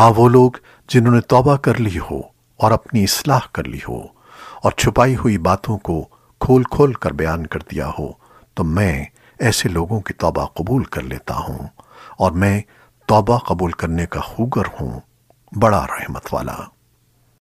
ہاں وہ لوگ جنہوں نے توبہ کر لی ہو اور اپنی اصلاح کر لی ہو اور چھپائی ہوئی باتوں کو کھول کھول کر بیان کر دیا ہو، تو میں ایسے لوگوں کی توبہ قبول کر لیتا ہوں اور میں توبہ قبول کرنے کا خوگر ہوں، بڑا رحمت والا۔